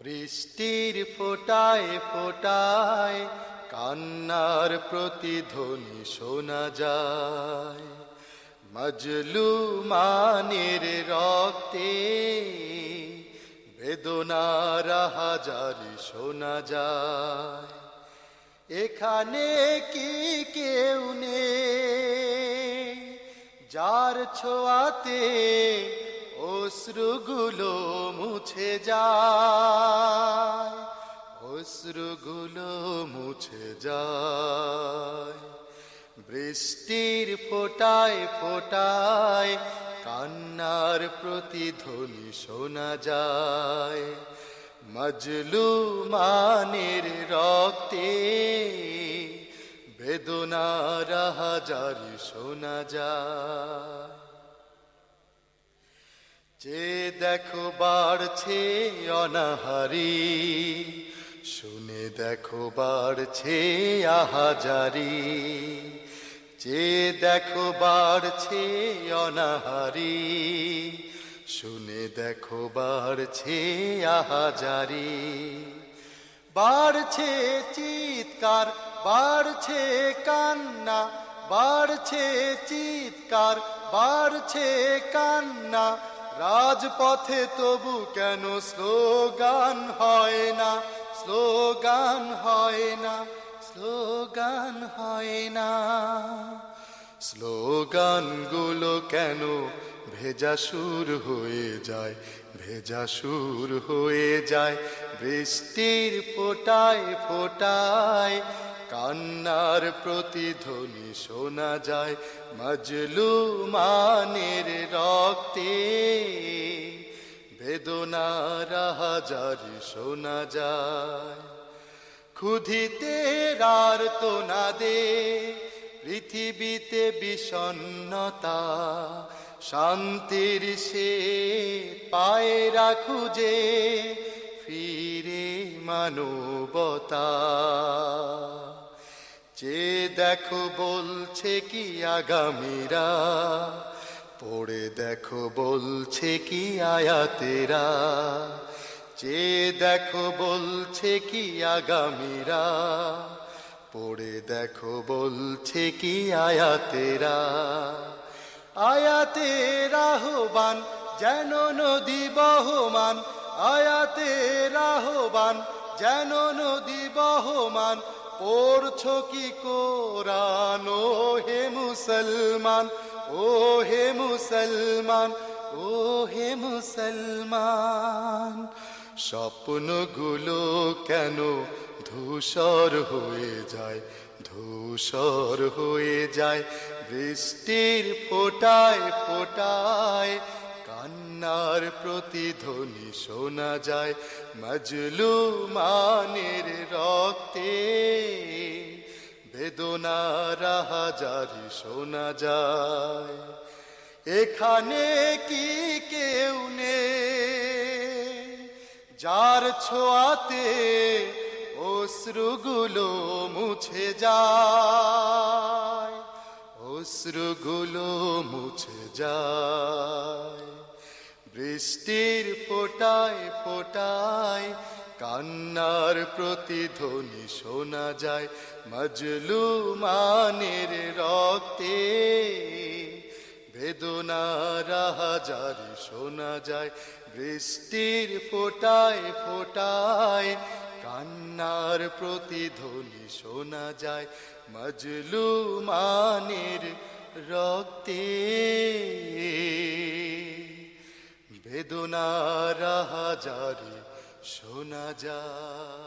বৃষ্টির ফোটায় ফোটায়, কান্নার প্রতিধ্বনি শোনা যায়। মজলু মানের রক্তে বেদনার হাজারি শোনা যায়। এখানে কি কেউ নেই, যার ছোঁয়াতে অশ্রুগুলো মুছে যায়, অশ্রুগুলো মুছে যায়। বৃষ্টির ফোটায় ফোটায়, কান্নার প্রতিধ্বনি শোনা যায়। মজলু মানের রক্তে বেদনার হাজারি শোনা যায়। যে দেখো বাড়ছে অনাহারি, শুনে দেখো বাড়ছে আহাজারি। যে দেখো বাড়ছে অনাহারি, শুনে দেখো বাড়ছে আহাজারি। বাড়ছে চিৎকার, বাড়ছে কান্না, বাড়ছে চিৎকার, বাড়ছে কান্না রাজপথে তবু কেন স্লোগান হয় না? স্লোগান হয় না, স্লোগান হয় না। স্লোগানগুলো কেন ভেজা সুর হয়ে যায়? ভেজা সুর হয়ে যায় বৃষ্টির ফোটায় ফোটায়। কান্নার প্রতিধ্বনি শোনা যায় মজলু মানের রক্তে। বেদনার হাজারি শোনা যায়। ক্ষুধিতে না দে পৃথিবীতে বিষণ্নতা শান্তির সে পায়রা খুঁজে ফিরে মানবতা। যে দেখো বলছে কি আগামীরা, পড়ে দেখো বলছে কি আয়াতেরা। যে দেখো বলছে কি আগামীরা, পড়ে দেখো বলছে কি আয়াতেরা। আয়াতের আহ্বান যেন নদী বহমান আয়াতের আহ্বান যেন নদী বহমান পড়ছ কি কোরআন ও হে মুসলমান, ও হে মুসলমান, ও হে মুসলমান। স্বপ্নগুলো কেন ধূসর হয়ে যায়? ধূসর হয়ে যায় বৃষ্টির ফোটায় ফোটায় কান্নার প্রতিধ্বনি শোনা যায় মজলু মানের রক্তে। বেদনার হাজারি শোনা যায়, এখানে কি কেউ নেই? যার ছোঁয়াতে অশ্রুগুলো মুছে যায়, অশ্রুগুলো মুছে যায়। বৃষ্টির ফোটায় ফোটায়, কান্নার প্রতিধ্বনি শোনা যায় মজলু মানের রক্তে। বেদনার হাজারি শোনা যায় বৃষ্টির ফোটায় ফোটায়, কান্নার প্রতিধ্বনি শোনা যায় মজলু মানের রক্তে। বেদনার হাজারে শোনা যায়।